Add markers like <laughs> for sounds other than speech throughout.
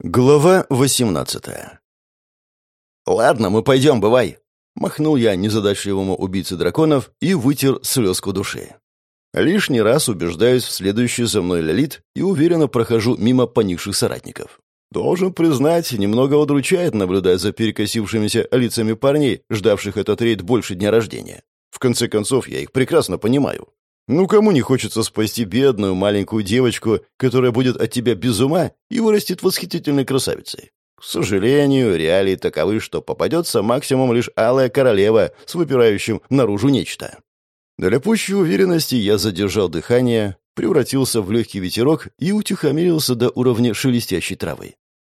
Глава 18 «Ладно, мы пойдем, бывай!» Махнул я незадачливому убийце драконов и вытер слезку души. Лишний раз убеждаюсь в следующей за мной Лилит и уверенно прохожу мимо поникших соратников. Должен признать, немного удручает наблюдать за перекосившимися лицами парней, ждавших этот рейд больше дня рождения. В конце концов, я их прекрасно понимаю. Ну, кому не хочется спасти бедную маленькую девочку, которая будет от тебя без ума и вырастет восхитительной красавицей? К сожалению, реалии таковы, что попадется максимум лишь алая королева с выпирающим наружу нечто. Для пущей уверенности я задержал дыхание, превратился в легкий ветерок и утихомирился до уровня шелестящей травы.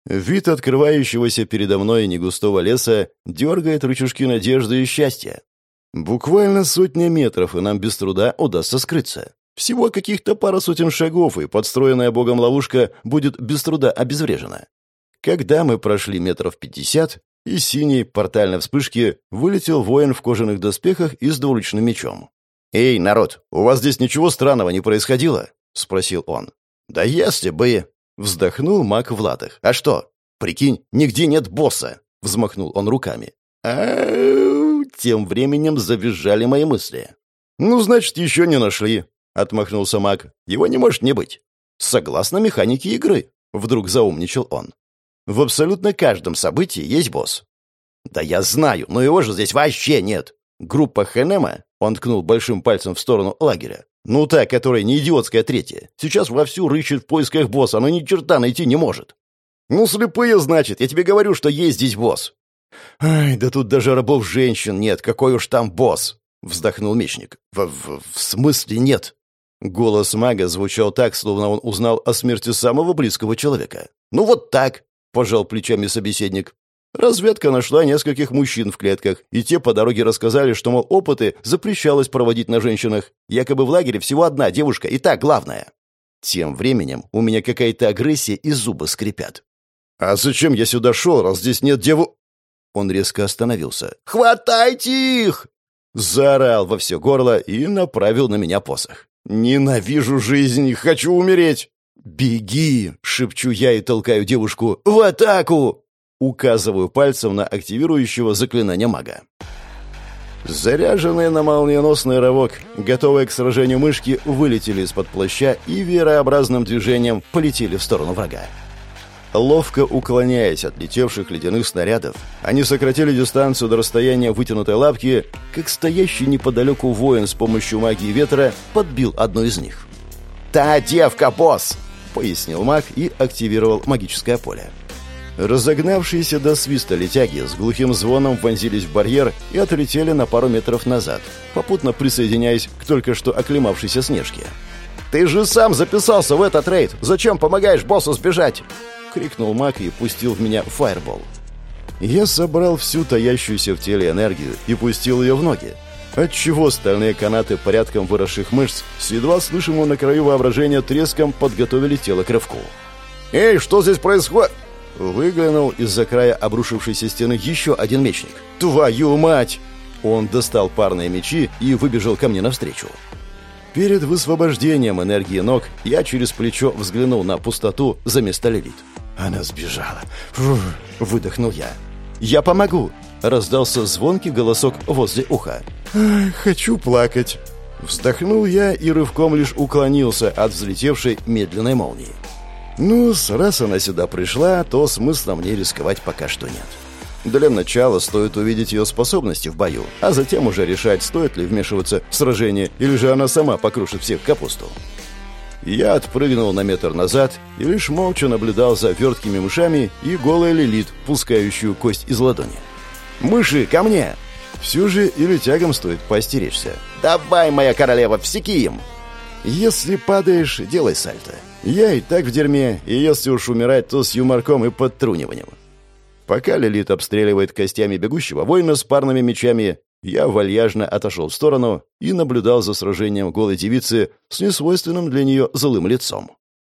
Вид открывающегося передо мной негустого леса дергает рычажки надежды и счастья. Буквально сотня метров, и нам без труда удастся скрыться. Всего каких-то пара сотен шагов, и подстроенная богом ловушка будет без труда обезврежена. Когда мы прошли метров пятьдесят, из синей портальной вспышки вылетел воин в кожаных доспехах и с двуручным мечом. «Эй, народ, у вас здесь ничего странного не происходило?» — спросил он. «Да если бы...» — вздохнул маг в латах. «А что? Прикинь, нигде нет босса!» — взмахнул он руками. а тем временем завизжали мои мысли. «Ну, значит, еще не нашли», — отмахнулся маг. «Его не может не быть». «Согласно механике игры», — вдруг заумничал он. «В абсолютно каждом событии есть босс». «Да я знаю, но его же здесь вообще нет. Группа Хенема, он ткнул большим пальцем в сторону лагеря, ну та, которая не идиотская третья, сейчас вовсю рыщет в поисках босса, но ни черта найти не может». «Ну, слепые, значит, я тебе говорю, что есть здесь босс». «Ай, да тут даже рабов женщин нет, какой уж там босс!» — вздохнул мечник. В, в, «В смысле нет?» Голос мага звучал так, словно он узнал о смерти самого близкого человека. «Ну вот так!» — пожал плечами собеседник. Разведка нашла нескольких мужчин в клетках, и те по дороге рассказали, что, мол, опыты запрещалось проводить на женщинах. Якобы в лагере всего одна девушка, и так главное. Тем временем у меня какая-то агрессия и зубы скрипят. «А зачем я сюда шел, раз здесь нет деву...» Он резко остановился. «Хватайте их!» Заорал во все горло и направил на меня посох. «Ненавижу жизнь, хочу умереть!» «Беги!» — шепчу я и толкаю девушку. «В атаку!» Указываю пальцем на активирующего заклинание мага. Заряженные на молниеносный рывок, готовые к сражению мышки, вылетели из-под плаща и верообразным движением полетели в сторону врага. Ловко уклоняясь от летевших ледяных снарядов, они сократили дистанцию до расстояния вытянутой лапки, как стоящий неподалеку воин с помощью магии ветра подбил одну из них. «Та девка, босс!» — пояснил маг и активировал магическое поле. Разогнавшиеся до свиста летяги с глухим звоном вонзились в барьер и отлетели на пару метров назад, попутно присоединяясь к только что оклемавшейся Снежке. «Ты же сам записался в этот рейд! Зачем помогаешь боссу сбежать?» — крикнул маг и пустил в меня фаербол. Я собрал всю таящуюся в теле энергию и пустил ее в ноги, отчего стальные канаты порядком выросших мышц с едва слышимым на краю воображения треском подготовили тело к рывку. «Эй, что здесь происходит?» Выглянул из-за края обрушившейся стены еще один мечник. «Твою мать!» Он достал парные мечи и выбежал ко мне навстречу. Перед высвобождением энергии ног я через плечо взглянул на пустоту за место Лилит. Она сбежала. Фух, выдохнул я. «Я помогу!» — раздался звонкий голосок возле уха. «Хочу плакать!» Вздохнул я и рывком лишь уклонился от взлетевшей медленной молнии. «Ну, раз она сюда пришла, то смысла мне рисковать пока что нет. Для начала стоит увидеть ее способности в бою, а затем уже решать, стоит ли вмешиваться в сражение, или же она сама покрушит всех капусту. Я отпрыгнул на метр назад и лишь молча наблюдал за верткими мышами и голой лилит, пускающую кость из ладони. «Мыши, ко мне!» Все же или тягом стоит поостеречься. «Давай, моя королева, всеки им!» «Если падаешь, делай сальто. Я и так в дерьме, и если уж умирать, то с юморком и подтруниванием. Пока Лилит обстреливает костями бегущего воина с парными мечами, я вальяжно отошел в сторону и наблюдал за сражением голой девицы с несвойственным для нее злым лицом.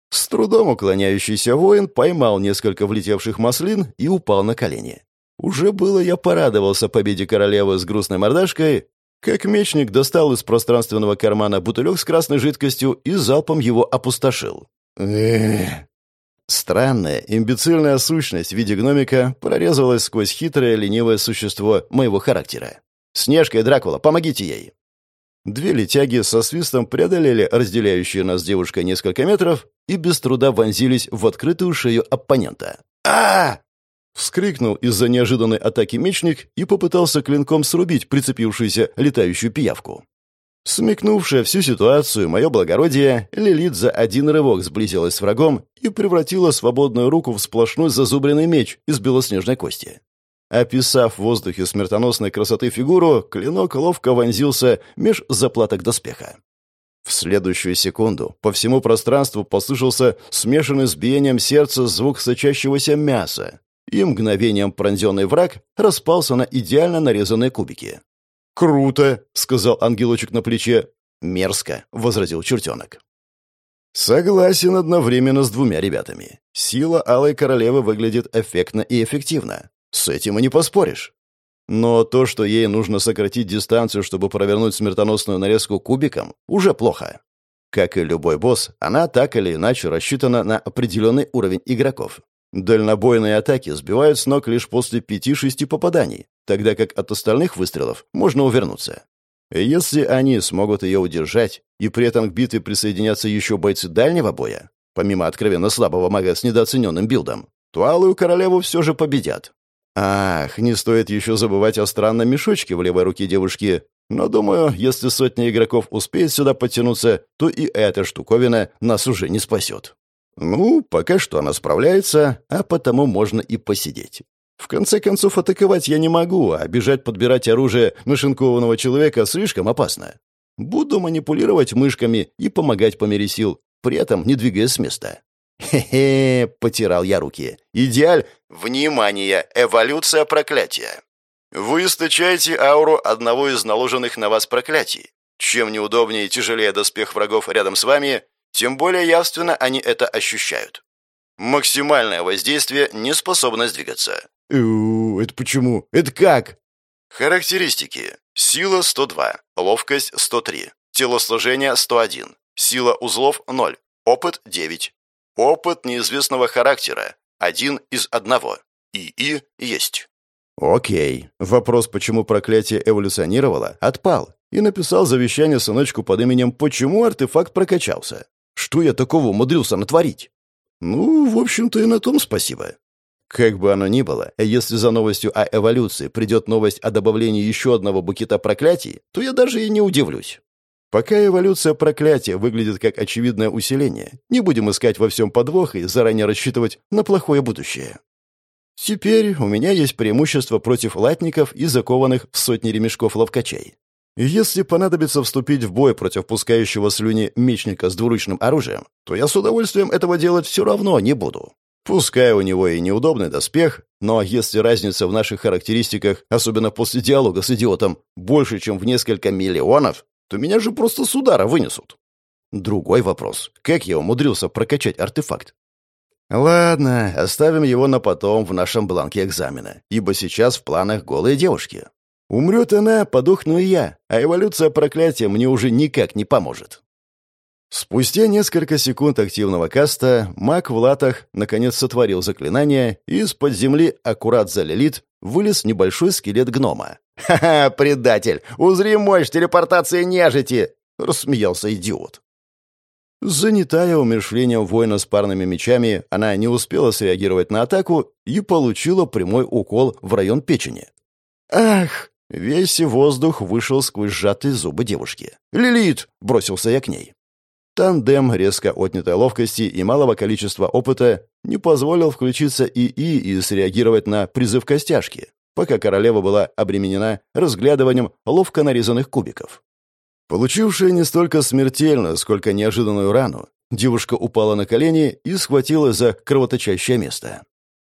С трудом уклоняющийся воин поймал несколько влетевших маслин и упал на колени. Уже было я порадовался победе королевы с грустной мордашкой, как мечник достал из пространственного кармана бутылек с красной жидкостью и залпом его опустошил. Эх. Странная, имбецильная сущность в виде гномика прорезалась сквозь хитрое, ленивое существо моего характера. «Снежка и Дракула, помогите ей!» Две летяги со свистом преодолели разделяющие нас девушкой несколько метров и без труда вонзились в открытую шею оппонента. а Вскрикнул из-за неожиданной атаки мечник и попытался клинком срубить прицепившуюся летающую пиявку. Смекнувшая всю ситуацию, мое благородие, Лилит за один рывок сблизилась с врагом и превратила свободную руку в сплошной зазубренный меч из белоснежной кости. Описав в воздухе смертоносной красоты фигуру, клинок ловко вонзился меж заплаток доспеха. В следующую секунду по всему пространству послышался смешанный с биением сердца звук сочащегося мяса, и мгновением пронзенный враг распался на идеально нарезанные кубики. «Круто!» — сказал ангелочек на плече. «Мерзко!» — возразил чертенок. Согласен одновременно с двумя ребятами. Сила Алой Королевы выглядит эффектно и эффективно. С этим и не поспоришь. Но то, что ей нужно сократить дистанцию, чтобы провернуть смертоносную нарезку кубиком, уже плохо. Как и любой босс, она так или иначе рассчитана на определенный уровень игроков. Дальнобойные атаки сбивают с ног лишь после 5-6 попаданий, тогда как от остальных выстрелов можно увернуться. Если они смогут ее удержать, и при этом к битве присоединятся еще бойцы дальнего боя, помимо откровенно слабого мага с недооцененным билдом, то Алую Королеву все же победят. Ах, не стоит еще забывать о странном мешочке в левой руке девушки. Но, думаю, если сотня игроков успеет сюда подтянуться, то и эта штуковина нас уже не спасет. Ну, пока что она справляется, а потому можно и посидеть. В конце концов, атаковать я не могу, а бежать подбирать оружие нашинкованного человека слишком опасно. Буду манипулировать мышками и помогать по мере сил, при этом не двигаясь с места. «Хе-хе», — потирал я руки. «Идеаль...» «Внимание! Эволюция проклятия!» Вы источаете ауру одного из наложенных на вас проклятий. Чем неудобнее и тяжелее доспех врагов рядом с вами, тем более явственно они это ощущают. Максимальное воздействие – неспособность двигаться. это почему? Это как? Характеристики. Сила 102, ловкость 103, телосложение 101, сила узлов 0, опыт 9, Опыт неизвестного характера. Один из одного. ИИ есть. Окей. Вопрос, почему проклятие эволюционировало, отпал. И написал завещание сыночку под именем «Почему артефакт прокачался?» Что я такого умудрился натворить? Ну, в общем-то, и на том спасибо. Как бы оно ни было, если за новостью о эволюции придет новость о добавлении еще одного букета проклятий, то я даже и не удивлюсь. Пока эволюция проклятия выглядит как очевидное усиление, не будем искать во всем подвох и заранее рассчитывать на плохое будущее. Теперь у меня есть преимущество против латников и закованных в сотни ремешков ловкачей. Если понадобится вступить в бой против пускающего слюни мечника с двуручным оружием, то я с удовольствием этого делать все равно не буду. Пускай у него и неудобный доспех, но если разница в наших характеристиках, особенно после диалога с идиотом, больше, чем в несколько миллионов, то меня же просто с удара вынесут. Другой вопрос. Как я умудрился прокачать артефакт? Ладно, оставим его на потом в нашем бланке экзамена, ибо сейчас в планах голые девушки. Умрет она, подохну и я, а эволюция проклятия мне уже никак не поможет. Спустя несколько секунд активного каста маг в латах наконец сотворил заклинание, и из-под земли, аккурат за вылез небольшой скелет гнома. «Ха-ха, <laughs> предатель! Узри мощь телепортации нежити!» — рассмеялся идиот. Занятая умершлением воина с парными мечами, она не успела среагировать на атаку и получила прямой укол в район печени. «Ах!» — весь воздух вышел сквозь сжатые зубы девушки. «Лилит!» — бросился я к ней. Тандем резко отнятой ловкости и малого количества опыта не позволил включиться ИИ и среагировать на призыв костяшки пока королева была обременена разглядыванием ловко нарезанных кубиков. Получившая не столько смертельную, сколько неожиданную рану, девушка упала на колени и схватила за кровоточащее место.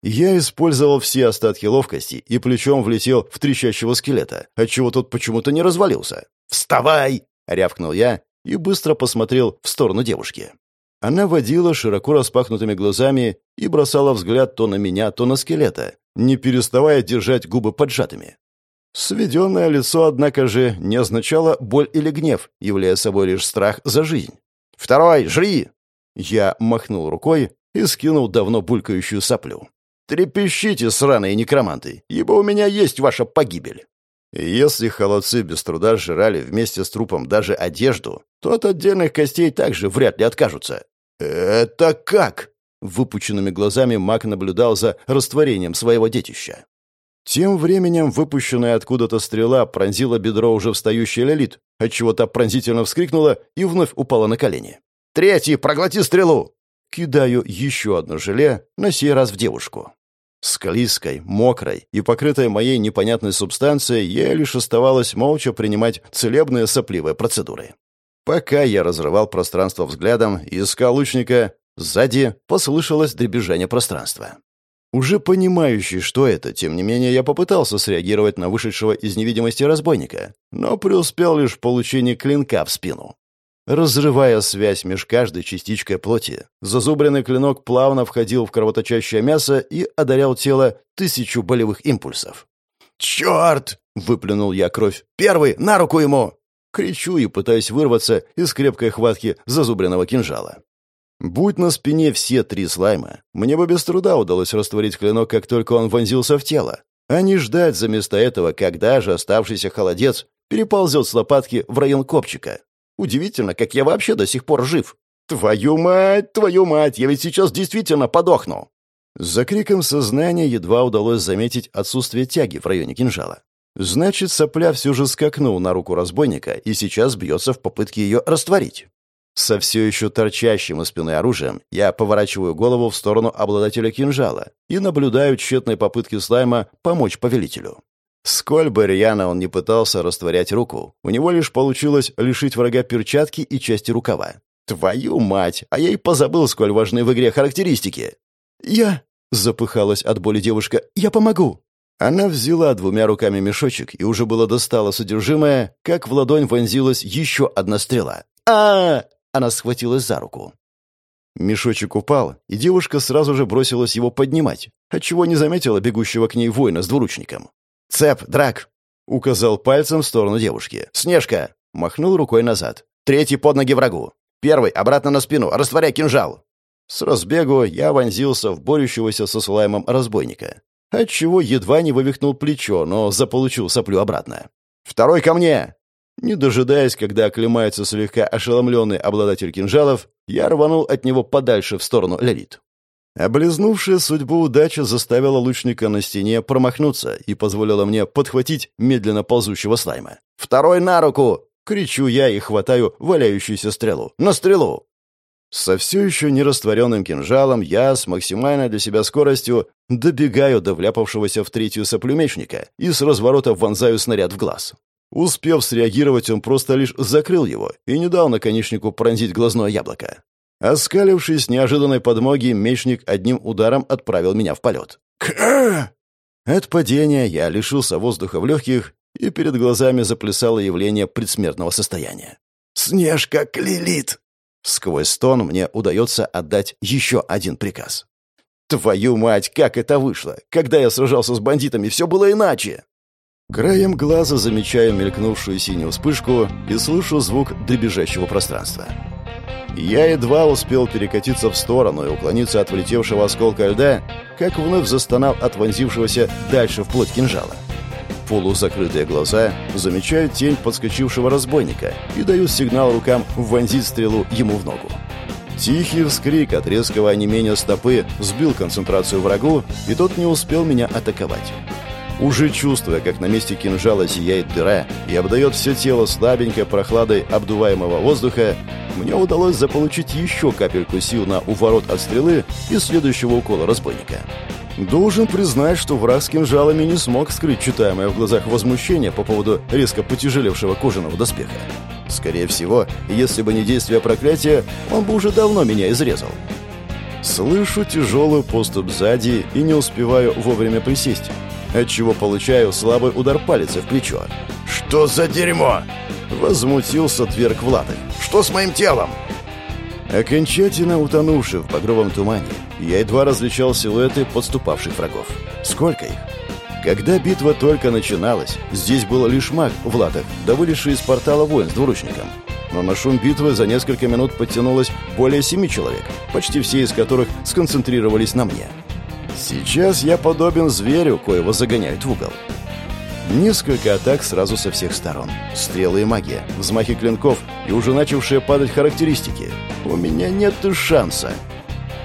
Я использовал все остатки ловкости и плечом влетел в трещащего скелета, отчего тот почему-то не развалился. «Вставай!» — рявкнул я и быстро посмотрел в сторону девушки. Она водила широко распахнутыми глазами и бросала взгляд то на меня, то на скелета, не переставая держать губы поджатыми. Сведенное лицо, однако же, не означало боль или гнев, являя собой лишь страх за жизнь. «Второй, жри!» Я махнул рукой, и скинул давно булькающую соплю. «Трепещите, сраные некроманты, ибо у меня есть ваша погибель!» Если холодцы без труда сжирали вместе с трупом даже одежду, то от отдельных костей также вряд ли откажутся. «Это как?» Выпученными глазами маг наблюдал за растворением своего детища. Тем временем выпущенная откуда-то стрела пронзила бедро уже встающей Лилит, отчего-то пронзительно вскрикнула и вновь упала на колени. «Третий, проглоти стрелу!» Кидаю еще одно желе, на сей раз в девушку. Склизкой, мокрой и покрытой моей непонятной субстанцией, ей лишь оставалось молча принимать целебные сопливые процедуры. Пока я разрывал пространство взглядом искал лучника, Сзади послышалось дребезжание пространства. Уже понимающий, что это, тем не менее, я попытался среагировать на вышедшего из невидимости разбойника, но преуспел лишь в получении клинка в спину. Разрывая связь меж каждой частичкой плоти, зазубренный клинок плавно входил в кровоточащее мясо и одарял тело тысячу болевых импульсов. «Черт!» — выплюнул я кровь. «Первый! На руку ему!» Кричу и пытаюсь вырваться из крепкой хватки зазубренного кинжала. Будь на спине все три слайма, мне бы без труда удалось растворить клинок, как только он вонзился в тело, а не ждать за место этого, когда же оставшийся холодец переползет с лопатки в район копчика. Удивительно, как я вообще до сих пор жив. Твою мать, твою мать, я ведь сейчас действительно подохну. За криком сознания едва удалось заметить отсутствие тяги в районе кинжала. Значит, сопля все же скакнул на руку разбойника и сейчас бьется в попытке ее растворить. Со все еще торчащим из спины оружием я поворачиваю голову в сторону обладателя кинжала и наблюдаю тщетные попытки слайма помочь повелителю. Сколь бы рьяно он не пытался растворять руку, у него лишь получилось лишить врага перчатки и части рукава. Твою мать, а я и позабыл, сколь важны в игре характеристики. «Я...» — запыхалась от боли девушка. «Я помогу!» Она взяла двумя руками мешочек и уже было достала содержимое, как в ладонь вонзилась еще одна стрела. а, она схватилась за руку. Мешочек упал, и девушка сразу же бросилась его поднимать, отчего не заметила бегущего к ней воина с двуручником. «Цеп, драк!» — указал пальцем в сторону девушки. «Снежка!» — махнул рукой назад. «Третий под ноги врагу! Первый обратно на спину, растворяй кинжал!» С разбегу я вонзился в борющегося со слаймом разбойника, отчего едва не вывихнул плечо, но заполучил соплю обратно. «Второй ко мне!» Не дожидаясь, когда оклемается слегка ошеломленный обладатель кинжалов, я рванул от него подальше в сторону Лилит. Облизнувшая судьбу удача заставила лучника на стене промахнуться и позволила мне подхватить медленно ползущего слайма. «Второй на руку!» — кричу я и хватаю валяющуюся стрелу. «На стрелу!» Со все еще нерастворенным кинжалом я с максимальной для себя скоростью добегаю до вляпавшегося в третью соплюмечника и с разворота вонзаю снаряд в глаз. Успев среагировать, он просто лишь закрыл его и не дал наконечнику пронзить глазное яблоко. Оскалившись неожиданной подмоги, мечник одним ударом отправил меня в полет. К От падения я лишился воздуха в легких, и перед глазами заплясало явление предсмертного состояния. «Снежка клилит!» Сквозь стон мне удается отдать еще один приказ. «Твою мать, как это вышло! Когда я сражался с бандитами, все было иначе!» Краем глаза замечаю мелькнувшую синюю вспышку и слышу звук добежащего пространства. Я едва успел перекатиться в сторону и уклониться от влетевшего осколка льда, как вновь застонал от вонзившегося дальше вплоть кинжала. Полузакрытые глаза замечают тень подскочившего разбойника и дают сигнал рукам вонзить стрелу ему в ногу. Тихий вскрик от резкого онемения стопы сбил концентрацию врагу, и тот не успел меня атаковать. Уже чувствуя, как на месте кинжала зияет дыра и обдает все тело слабенькой прохладой обдуваемого воздуха, мне удалось заполучить еще капельку сил на уворот от стрелы и следующего укола разбойника. Должен признать, что враг с кинжалами не смог скрыть читаемое в глазах возмущение по поводу резко потяжелевшего кожаного доспеха. Скорее всего, если бы не действие проклятия, он бы уже давно меня изрезал. Слышу тяжелый поступ сзади и не успеваю вовремя присесть отчего получаю слабый удар палицы в плечо. «Что за дерьмо?» Возмутился Тверк Владок. «Что с моим телом?» Окончательно утонувший в багровом тумане, я едва различал силуэты подступавших врагов. Сколько их? Когда битва только начиналась, здесь был лишь маг в латах, да вылезший из портала воин с двуручником. но на шум битвы за несколько минут подтянулось более семи человек, почти все из которых сконцентрировались на мне. Сейчас я подобен зверю, коего загоняют в угол. Несколько атак сразу со всех сторон. Стрелы и магия, взмахи клинков и уже начавшие падать характеристики. У меня нет шанса.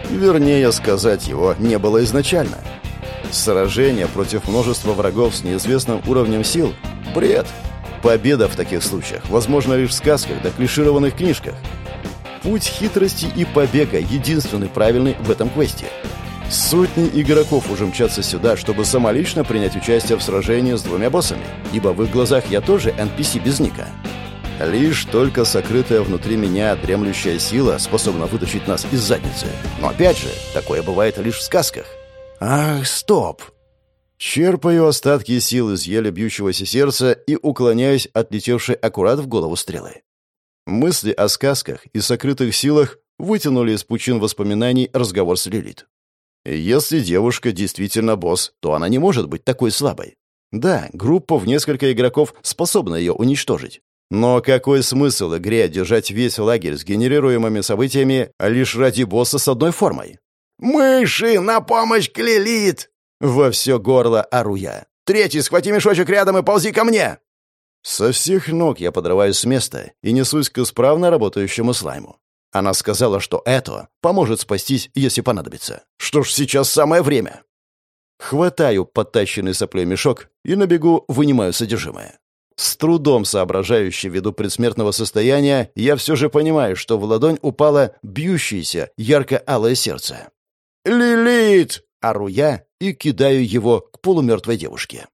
Вернее сказать, его не было изначально. Сражение против множества врагов с неизвестным уровнем сил — бред. Победа в таких случаях возможна лишь в сказках да клишированных книжках. Путь хитрости и побега единственный правильный в этом квесте — Сотни игроков уже мчатся сюда, чтобы самолично принять участие в сражении с двумя боссами, ибо в их глазах я тоже NPC без ника. Лишь только сокрытая внутри меня дремлющая сила способна вытащить нас из задницы. Но опять же, такое бывает лишь в сказках. Ах, стоп! Черпаю остатки сил из еле бьющегося сердца и уклоняюсь от летевшей аккурат в голову стрелы. Мысли о сказках и сокрытых силах вытянули из пучин воспоминаний разговор с Лилит. Если девушка действительно босс, то она не может быть такой слабой. Да, группа в несколько игроков способна ее уничтожить. Но какой смысл игре держать весь лагерь с генерируемыми событиями лишь ради босса с одной формой? «Мыши, на помощь клелит!» Во все горло ору я. «Третий, схвати мешочек рядом и ползи ко мне!» Со всех ног я подрываюсь с места и несусь к исправно работающему слайму. Она сказала, что это поможет спастись, если понадобится. Что ж, сейчас самое время. Хватаю подтащенный соплей мешок и на бегу вынимаю содержимое. С трудом соображающий ввиду предсмертного состояния, я все же понимаю, что в ладонь упало бьющееся ярко-алое сердце. «Лилит!» — ору я и кидаю его к полумертвой девушке.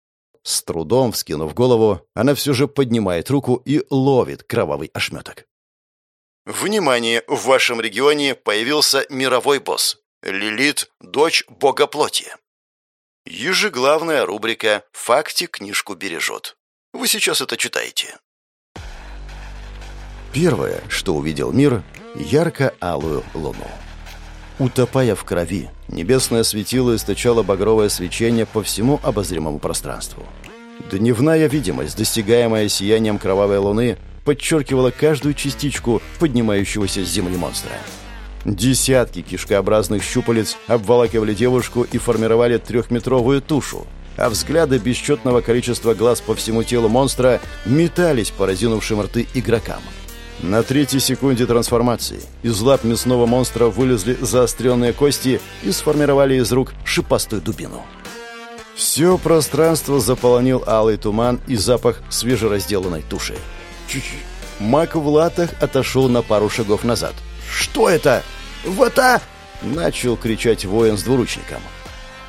С трудом вскинув голову, она все же поднимает руку и ловит кровавый ошметок. Внимание! В вашем регионе появился мировой босс. Лилит – дочь бога плоти. Ежеглавная рубрика «Факти книжку бережет». Вы сейчас это читаете. Первое, что увидел мир – ярко-алую луну. Утопая в крови, небесное светило источало багровое свечение по всему обозримому пространству. Дневная видимость, достигаемая сиянием кровавой луны – подчеркивала каждую частичку поднимающегося с земли монстра. Десятки кишкообразных щупалец обволакивали девушку и формировали трехметровую тушу, а взгляды бесчетного количества глаз по всему телу монстра метались по разинувшим рты игрокам. На третьей секунде трансформации из лап мясного монстра вылезли заостренные кости и сформировали из рук шипастую дубину. Все пространство заполонил алый туман и запах свежеразделанной туши. Мак в латах отошел на пару шагов назад. «Что это? Вот а!» Начал кричать воин с двуручником.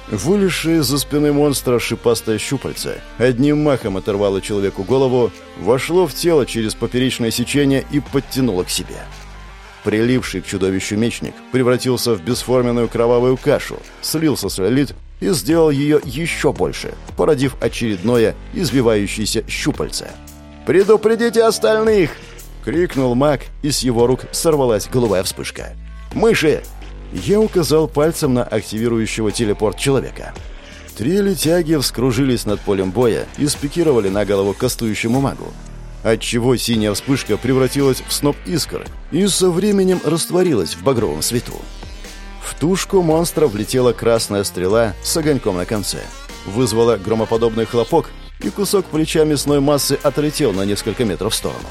Вылезшее из-за спины монстра шипастое щупальце одним махом оторвало человеку голову, вошло в тело через поперечное сечение и подтянуло к себе. Прилипший к чудовищу мечник превратился в бесформенную кровавую кашу, слился с Лилит и сделал ее еще больше, породив очередное избивающееся щупальце. «Предупредите остальных!» — крикнул маг, и с его рук сорвалась голубая вспышка. «Мыши!» Я указал пальцем на активирующего телепорт человека. Три летяги вскружились над полем боя и спикировали на голову кастующему магу. Отчего синяя вспышка превратилась в сноп искр и со временем растворилась в багровом свету. В тушку монстра влетела красная стрела с огоньком на конце. Вызвала громоподобный хлопок, и кусок плеча мясной массы отлетел на несколько метров в сторону.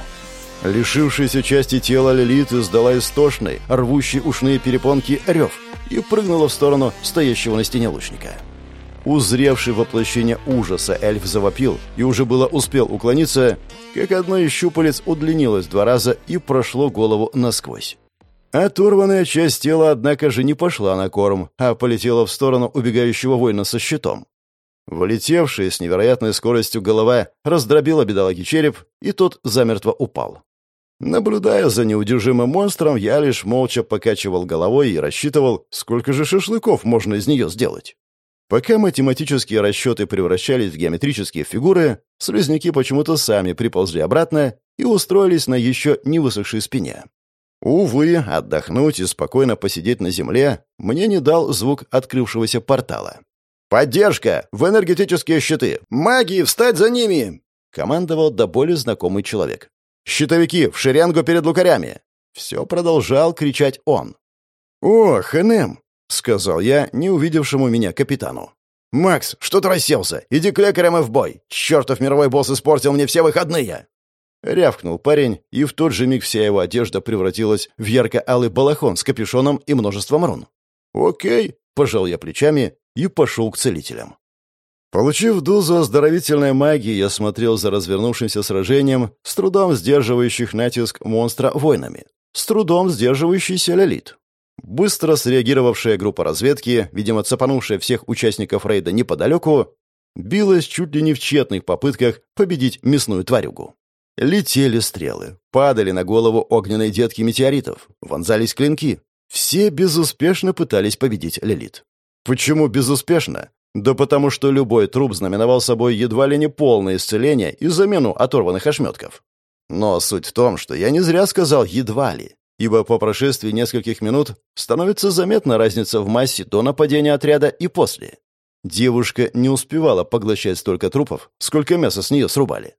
Лишившаяся части тела Лилит издала истошный, рвущий ушные перепонки рев и прыгнула в сторону стоящего на стене лучника. Узревший воплощение ужаса эльф завопил и уже было успел уклониться, как одно из щупалец удлинилось два раза и прошло голову насквозь. Оторванная часть тела, однако же, не пошла на корм, а полетела в сторону убегающего воина со щитом. Влетевшая с невероятной скоростью голова раздробила бедолаги череп, и тот замертво упал. Наблюдая за неудержимым монстром, я лишь молча покачивал головой и рассчитывал, сколько же шашлыков можно из нее сделать. Пока математические расчеты превращались в геометрические фигуры, слизняки почему-то сами приползли обратно и устроились на еще не высохшей спине. Увы, отдохнуть и спокойно посидеть на земле мне не дал звук открывшегося портала. «Поддержка! В энергетические щиты! Маги, встать за ними!» Командовал до боли знакомый человек. Щитовики, в шеренгу перед лукарями!» Все продолжал кричать он. «О, ХНМ!» — сказал я, не увидевшему меня капитану. «Макс, что ты расселся? Иди к лекарям и в бой! Чертов мировой босс испортил мне все выходные!» Рявкнул парень, и в тот же миг вся его одежда превратилась в ярко-алый балахон с капюшоном и множеством рун. «Окей», — пожал я плечами и пошел к целителям. Получив дозу оздоровительной магии, я смотрел за развернувшимся сражением, с трудом сдерживающих натиск монстра воинами, с трудом сдерживающийся Лилит. Быстро среагировавшая группа разведки, видимо, цапанувшая всех участников рейда неподалеку, билась чуть ли не в тщетных попытках победить мясную тварюгу. Летели стрелы, падали на голову огненной детки метеоритов, вонзались клинки. Все безуспешно пытались победить Лилит. Почему безуспешно? Да потому что любой труп знаменовал собой едва ли не полное исцеление и замену оторванных ошметков. Но суть в том, что я не зря сказал «едва ли», ибо по прошествии нескольких минут становится заметна разница в массе до нападения отряда и после. Девушка не успевала поглощать столько трупов, сколько мяса с нее срубали.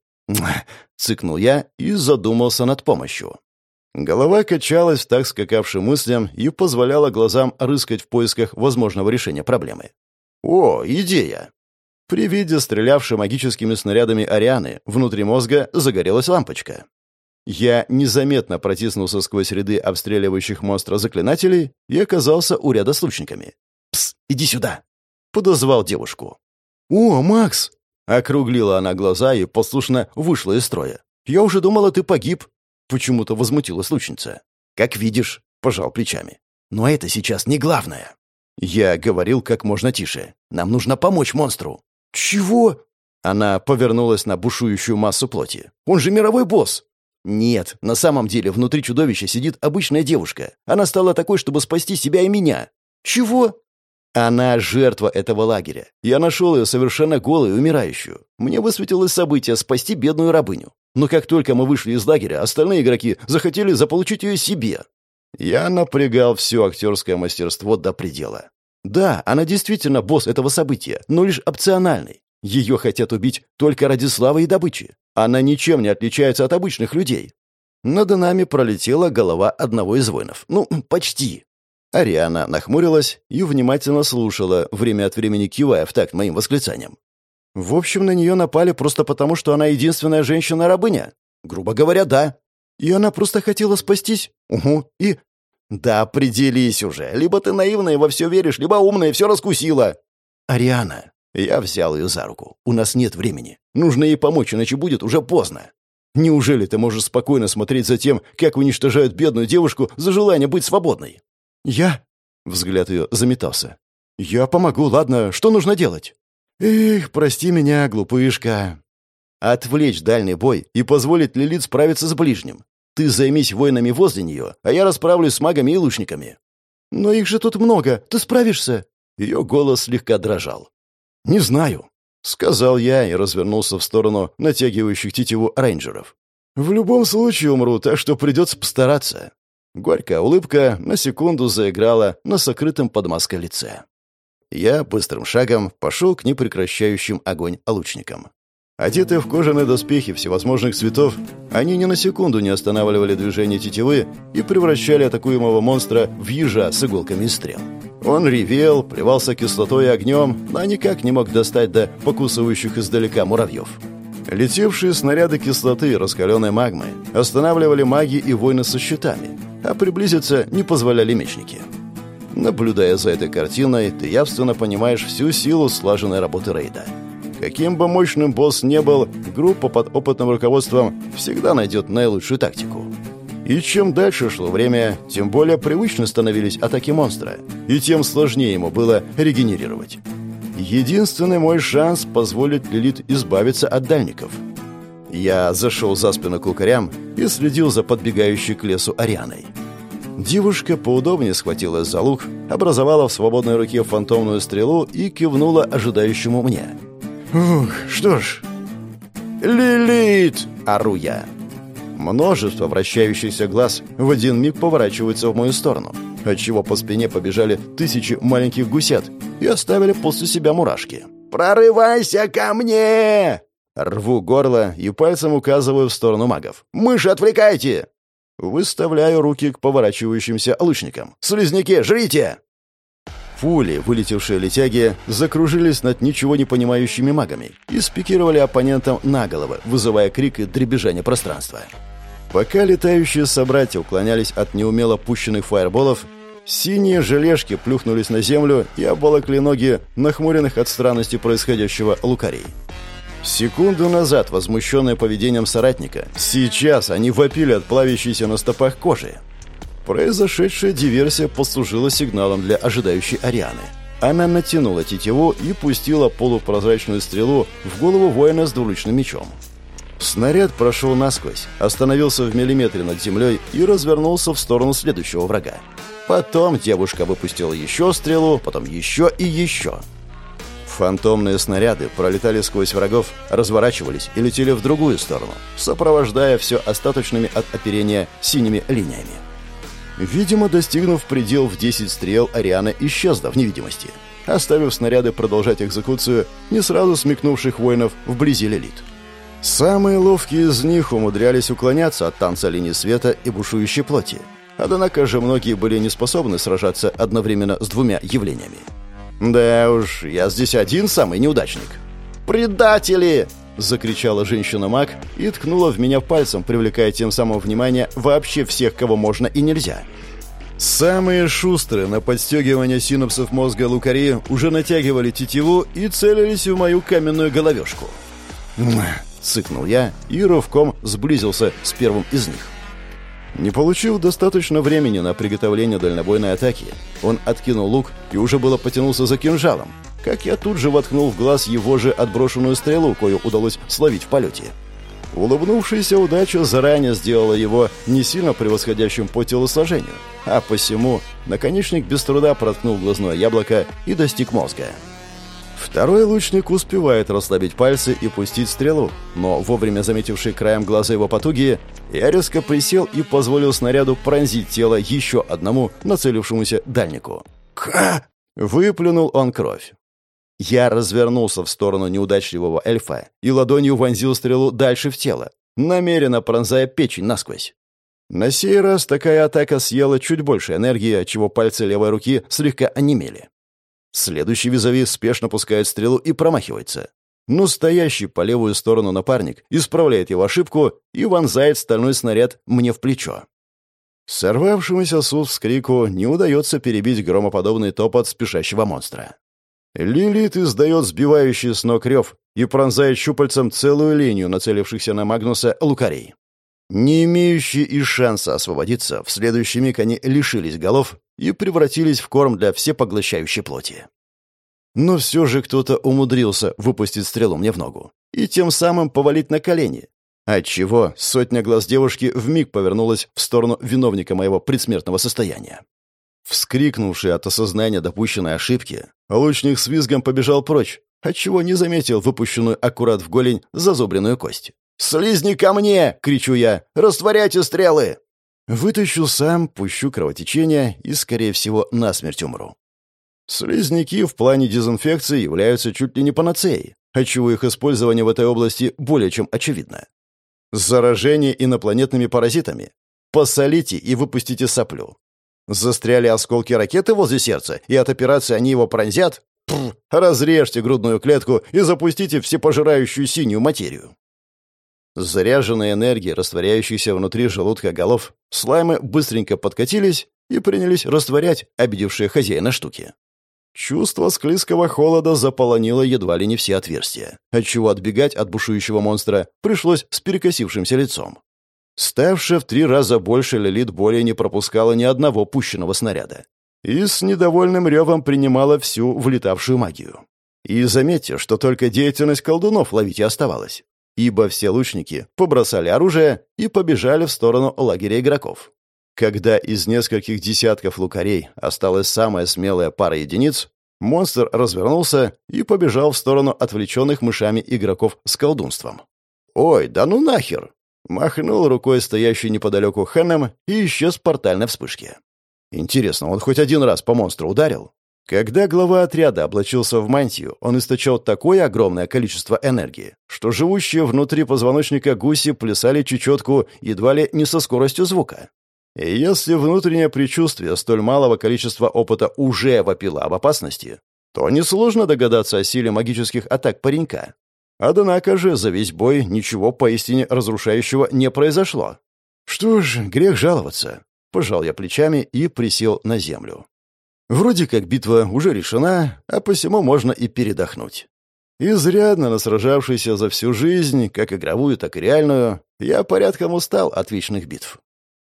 Цыкнул я и задумался над помощью. Голова качалась в так скакавшим мыслям и позволяла глазам рыскать в поисках возможного решения проблемы. О, идея! При виде стрелявшей магическими снарядами Арианы внутри мозга загорелась лампочка. Я незаметно протиснулся сквозь ряды обстреливающих монстра заклинателей и оказался у ряда с лучниками. «Пс, иди сюда!» — подозвал девушку. «О, Макс!» Округлила она глаза и послушно вышла из строя. «Я уже думала, ты погиб!» Почему-то возмутилась лучница. «Как видишь», — пожал плечами. «Но это сейчас не главное». Я говорил как можно тише. «Нам нужно помочь монстру». «Чего?» Она повернулась на бушующую массу плоти. «Он же мировой босс!» «Нет, на самом деле внутри чудовища сидит обычная девушка. Она стала такой, чтобы спасти себя и меня». «Чего?» Она жертва этого лагеря. Я нашел ее совершенно голой и умирающую. Мне высветилось событие спасти бедную рабыню. Но как только мы вышли из лагеря, остальные игроки захотели заполучить ее себе. Я напрягал все актерское мастерство до предела. Да, она действительно босс этого события, но лишь опциональный. Ее хотят убить только ради славы и добычи. Она ничем не отличается от обычных людей. Над нами пролетела голова одного из воинов. Ну, почти. Ариана нахмурилась и внимательно слушала, время от времени кивая в такт моим восклицаниям. В общем, на нее напали просто потому, что она единственная женщина-рабыня. Грубо говоря, да. И она просто хотела спастись. Угу. И... Да определись уже. Либо ты наивная во все веришь, либо умная все раскусила. Ариана. Я взял ее за руку. У нас нет времени. Нужно ей помочь, иначе будет уже поздно. Неужели ты можешь спокойно смотреть за тем, как уничтожают бедную девушку за желание быть свободной? «Я...» — взгляд ее заметался. «Я помогу, ладно, что нужно делать?» «Эх, прости меня, глупышка». «Отвлечь дальний бой и позволить Лилит справиться с ближним. Ты займись воинами возле нее, а я расправлюсь с магами и лучниками». «Но их же тут много, ты справишься?» Ее голос слегка дрожал. «Не знаю», — сказал я и развернулся в сторону натягивающих тетиву рейнджеров. «В любом случае умру, так что придется постараться. Горькая улыбка на секунду заиграла на сокрытом под маской лице. Я быстрым шагом пошел к непрекращающим огонь лучникам. Одетые в кожаные доспехи всевозможных цветов, они ни на секунду не останавливали движение тетивы и превращали атакуемого монстра в ежа с иголками стрел. Он ревел, плевался кислотой и огнем, но никак не мог достать до покусывающих издалека муравьев. Летевшие снаряды кислоты и раскаленной магмы останавливали маги и воины со щитами, а приблизиться не позволяли мечники. Наблюдая за этой картиной, ты явственно понимаешь всю силу слаженной работы рейда. Каким бы мощным босс не был, группа под опытным руководством всегда найдет наилучшую тактику. И чем дальше шло время, тем более привычны становились атаки монстра, и тем сложнее ему было регенерировать. Единственный мой шанс позволить Лилит избавиться от дальников — я зашел за спину к лукарям и следил за подбегающей к лесу Арианой. Девушка поудобнее схватилась за лук, образовала в свободной руке фантомную стрелу и кивнула ожидающему мне. «Ух, что ж...» «Лилит!» — ору. Множество вращающихся глаз в один миг поворачиваются в мою сторону, отчего по спине побежали тысячи маленьких гусят и оставили после себя мурашки. «Прорывайся ко мне!» Рву горло и пальцем указываю в сторону магов. «Мыши, отвлекайте!» Выставляю руки к поворачивающимся лучникам. «Слизняки, жрите!» Пули, вылетевшие летяги, закружились над ничего не понимающими магами и спикировали оппонентам на головы, вызывая крик и дребезжание пространства. Пока летающие собратья уклонялись от неумело пущенных фаерболов, синие желешки плюхнулись на землю и оболокли ноги нахмуренных от странности происходящего лукарей. Секунду назад, возмущенные поведением соратника, сейчас они вопили от плавящейся на стопах кожи. Произошедшая диверсия послужила сигналом для ожидающей Арианы. Она натянула тетиву и пустила полупрозрачную стрелу в голову воина с двуручным мечом. Снаряд прошел насквозь, остановился в миллиметре над землей и развернулся в сторону следующего врага. Потом девушка выпустила еще стрелу, потом еще и еще. Фантомные снаряды пролетали сквозь врагов, разворачивались и летели в другую сторону, сопровождая все остаточными от оперения синими линиями. Видимо, достигнув предел в 10 стрел, Ариана исчезла в невидимости, оставив снаряды продолжать экзекуцию не сразу смекнувших воинов вблизи Лилит. Самые ловкие из них умудрялись уклоняться от танца линии света и бушующей плоти. Однако же многие были не способны сражаться одновременно с двумя явлениями. «Да уж, я здесь один самый неудачник». «Предатели!» — закричала женщина-маг и ткнула в меня пальцем, привлекая тем самым внимание вообще всех, кого можно и нельзя. Самые шустрые на подстегивание синапсов мозга лукари уже натягивали тетиву и целились в мою каменную головешку. цыкнул я и рывком сблизился с первым из них. Не получив достаточно времени на приготовление дальнобойной атаки, он откинул лук и уже было потянулся за кинжалом, как я тут же воткнул в глаз его же отброшенную стрелу, кою удалось словить в полете. Улыбнувшаяся удача заранее сделала его не сильно превосходящим по телосложению, а посему наконечник без труда проткнул глазное яблоко и достиг мозга. Второй лучник успевает расслабить пальцы и пустить стрелу, но вовремя заметивший краем глаза его потуги, я резко присел и позволил снаряду пронзить тело еще одному нацелившемуся дальнику. «Ка!» — выплюнул он кровь. Я развернулся в сторону неудачливого эльфа и ладонью вонзил стрелу дальше в тело, намеренно пронзая печень насквозь. На сей раз такая атака съела чуть больше энергии, отчего пальцы левой руки слегка онемели. Следующий визави спешно пускает стрелу и промахивается. Но стоящий по левую сторону напарник исправляет его ошибку и вонзает стальной снаряд мне в плечо. Сорвавшемуся с уст вскрику не удается перебить громоподобный топот спешащего монстра. Лилит издает сбивающий с ног рев и пронзает щупальцем целую линию нацелившихся на Магнуса лукарей. Не имеющие и шанса освободиться, в следующий миг они лишились голов и превратились в корм для всепоглощающей плоти. Но все же кто-то умудрился выпустить стрелу мне в ногу и тем самым повалить на колени, отчего сотня глаз девушки вмиг повернулась в сторону виновника моего предсмертного состояния. Вскрикнувший от осознания допущенной ошибки, лучник с визгом побежал прочь, отчего не заметил выпущенную аккурат в голень зазубренную кость. «Слизни ко мне!» — кричу я. «Растворяйте стрелы!» Вытащу сам, пущу кровотечение и, скорее всего, насмерть умру. Слизняки в плане дезинфекции являются чуть ли не панацеей, отчего их использование в этой области более чем очевидно. Заражение инопланетными паразитами. Посолите и выпустите соплю. Застряли осколки ракеты возле сердца, и от операции они его пронзят? Пфф, разрежьте грудную клетку и запустите всепожирающую синюю материю. Заряженные энергии, растворяющиеся внутри желудка голов, слаймы быстренько подкатились и принялись растворять обидевшие хозяина штуки. Чувство склизкого холода заполонило едва ли не все отверстия, отчего отбегать от бушующего монстра пришлось с перекосившимся лицом. Ставшая в три раза больше, Лилит более не пропускала ни одного пущенного снаряда. И с недовольным ревом принимала всю влетавшую магию. И заметьте, что только деятельность колдунов ловить и оставалась. Ибо все лучники побросали оружие и побежали в сторону лагеря игроков. Когда из нескольких десятков лукарей осталась самая смелая пара единиц, монстр развернулся и побежал в сторону отвлеченных мышами игроков с колдунством. «Ой, да ну нахер!» Махнул рукой стоящий неподалеку Хэннем и исчез в портальной вспышке. Интересно, он хоть один раз по монстру ударил? Когда глава отряда облачился в мантию, он источал такое огромное количество энергии, что живущие внутри позвоночника гуси плясали чечетку едва ли не со скоростью звука. И если внутреннее предчувствие столь малого количества опыта уже вопило об опасности, то несложно догадаться о силе магических атак паренька. Однако же за весь бой ничего поистине разрушающего не произошло. Что ж, грех жаловаться. Пожал я плечами и присел на землю. Вроде как битва уже решена, а посему можно и передохнуть. Изрядно насражавшийся за всю жизнь, как игровую, так и реальную, я порядком устал от вечных битв.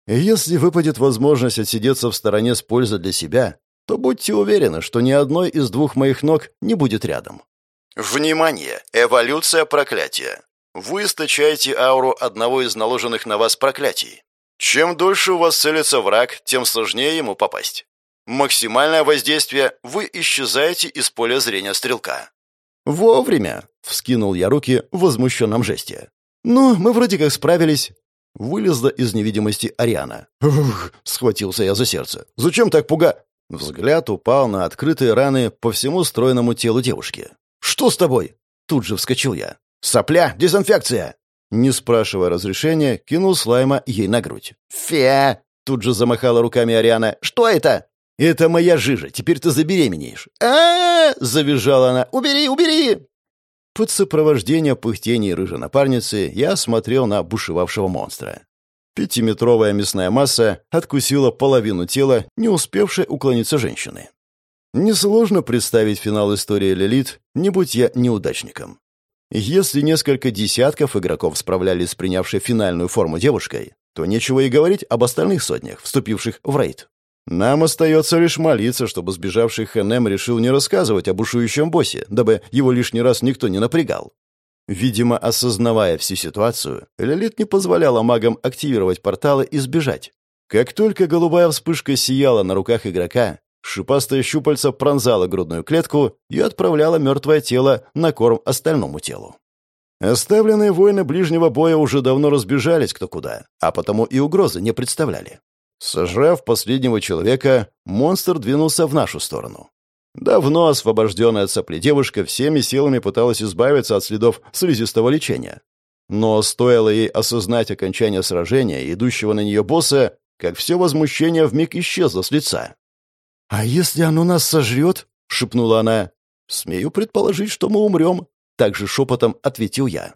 Если выпадет возможность отсидеться в стороне с пользой для себя, то будьте уверены, что ни одной из двух моих ног не будет рядом. Внимание! Эволюция проклятия. Вы источаете ауру одного из наложенных на вас проклятий. Чем дольше у вас целится враг, тем сложнее ему попасть. Максимальное воздействие – вы исчезаете из поля зрения стрелка. «Вовремя!» – вскинул я руки в возмущенном жесте. «Ну, мы вроде как справились». Вылезла из невидимости Ариана. «Ух!» – схватился я за сердце. «Зачем так пуга...» Взгляд упал на открытые раны по всему стройному телу девушки. «Что с тобой?» Тут же вскочил я. «Сопля! Дезинфекция!» Не спрашивая разрешения, кинул слайма ей на грудь. «Фе!» Тут же замахала руками Ариана. «Что это?» «Это моя жижа, теперь ты забеременеешь». А, -а, -а, завизжала она. «Убери, убери!» Под сопровождение пыхтений рыжей напарницы я смотрел на бушевавшего монстра. Пятиметровая мясная масса откусила половину тела, не успевшей уклониться женщины. Несложно представить финал истории Лилит, не будь я неудачником. Если несколько десятков игроков справлялись с принявшей финальную форму девушкой, то нечего и говорить об остальных сотнях, вступивших в рейд. Нам остается лишь молиться, чтобы сбежавший Хенем решил не рассказывать о бушующем боссе, дабы его лишний раз никто не напрягал. Видимо, осознавая всю ситуацию, Лилит не позволяла магам активировать порталы и сбежать. Как только голубая вспышка сияла на руках игрока, шипастая щупальца пронзала грудную клетку и отправляла мертвое тело на корм остальному телу. Оставленные воины ближнего боя уже давно разбежались кто куда, а потому и угрозы не представляли. Сожрав последнего человека, монстр двинулся в нашу сторону. Давно освобожденная от сопли девушка всеми силами пыталась избавиться от следов слизистого лечения. Но стоило ей осознать окончание сражения идущего на нее босса, как все возмущение вмиг исчезло с лица. «А если оно нас сожрет?» — шепнула она. «Смею предположить, что мы умрем», — также шепотом ответил я.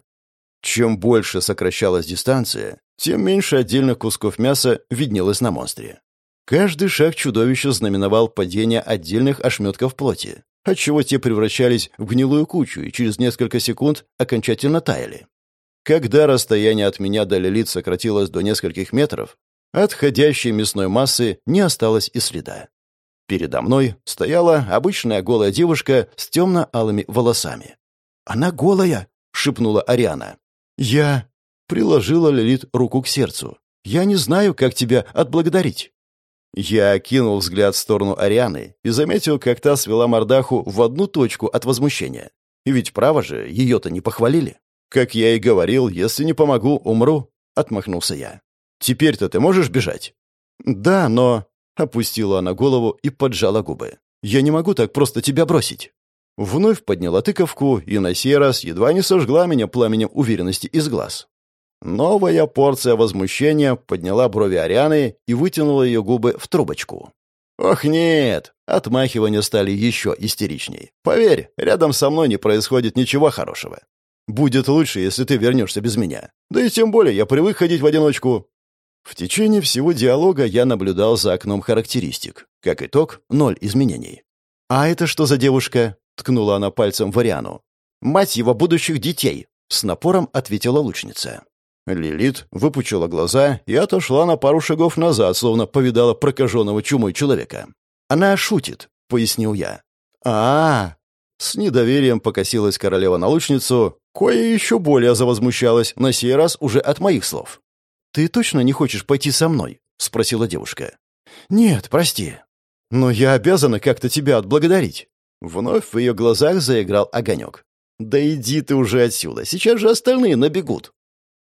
Чем больше сокращалась дистанция, тем меньше отдельных кусков мяса виднелось на монстре. Каждый шаг чудовища знаменовал падение отдельных ошметков плоти, отчего те превращались в гнилую кучу и через несколько секунд окончательно таяли. Когда расстояние от меня до Лилит сократилось до нескольких метров, от ходящей мясной массы не осталось и следа. Передо мной стояла обычная голая девушка с темно-алыми волосами. «Она голая!» — шепнула Ариана. «Я...» Приложила Лилит руку к сердцу. «Я не знаю, как тебя отблагодарить». Я окинул взгляд в сторону Арианы и заметил, как та свела мордаху в одну точку от возмущения. И ведь право же, ее-то не похвалили. «Как я и говорил, если не помогу, умру», — отмахнулся я. «Теперь-то ты можешь бежать?» «Да, но...» — опустила она голову и поджала губы. «Я не могу так просто тебя бросить». Вновь подняла тыковку и на сей раз едва не сожгла меня пламенем уверенности из глаз. Новая порция возмущения подняла брови Арианы и вытянула ее губы в трубочку. «Ох, нет!» Отмахивания стали еще истеричней. «Поверь, рядом со мной не происходит ничего хорошего. Будет лучше, если ты вернешься без меня. Да и тем более я привык ходить в одиночку». В течение всего диалога я наблюдал за окном характеристик. Как итог, ноль изменений. «А это что за девушка?» — ткнула она пальцем в Ариану. «Мать его будущих детей!» — с напором ответила лучница. Лилит выпучила глаза и отошла на пару шагов назад, словно повидала прокаженного чумой человека. «Она шутит», — пояснил я. а, -а, -а С недоверием покосилась королева на лучницу, кое еще более завозмущалась, на сей раз уже от моих слов. «Ты точно не хочешь пойти со мной?» — спросила девушка. «Нет, прости. Но я обязана как-то тебя отблагодарить». Вновь в ее глазах заиграл огонек. «Да иди ты уже отсюда, сейчас же остальные набегут».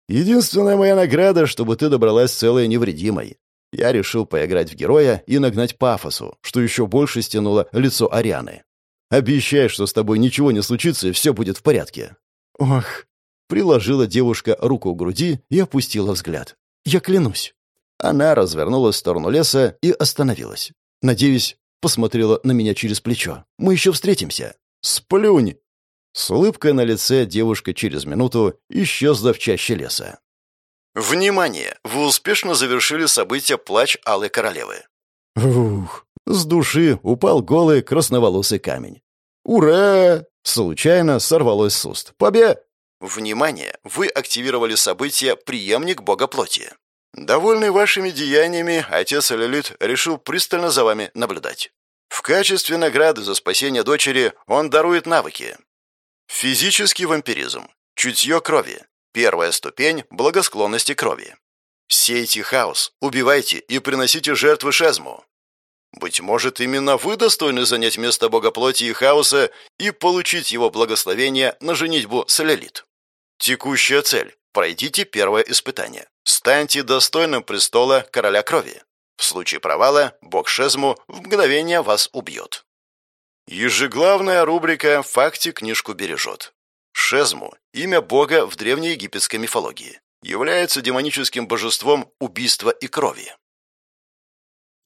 Единственная моя награда, чтобы ты добралась целой невредимой. Я решил поиграть в героя и нагнать пафосу, что еще больше стянуло лицо Арианы. «Обещай, что с тобой ничего не случится и все будет в порядке». «Ох!» — приложила девушка руку к груди и опустила взгляд. «Я клянусь». Она развернулась в сторону леса и остановилась. «Надеюсь, посмотрела на меня через плечо. Мы еще встретимся». «Сплюнь!» С улыбкой на лице девушка через минуту исчезла в чаще леса. Внимание! Вы успешно завершили событие «Плач Алой Королевы». Ух! С души упал голый красноволосый камень. «Ура!» — случайно сорвалось с уст. «Побе!» Внимание! Вы активировали событие «Приемник Бога Плоти». Довольный вашими деяниями, отец Лилит решил пристально за вами наблюдать. В качестве награды за спасение дочери он дарует навыки. Физический вампиризм, чутье крови, Первая ступень – благосклонности крови. Сейте хаос, убивайте и приносите жертвы Шезму. Быть может, именно вы достойны занять место бога плоти и хаоса и получить его благословение на женитьбу с Лилит. Текущая цель – пройдите первое испытание. Станьте достойным престола короля крови. В случае провала бог Шезму в мгновение вас убьет. Ежеглавная рубрика «Факти книжку бережет». Шезму – имя бога в древнеегипетской мифологии. Является демоническим божеством убийства и крови.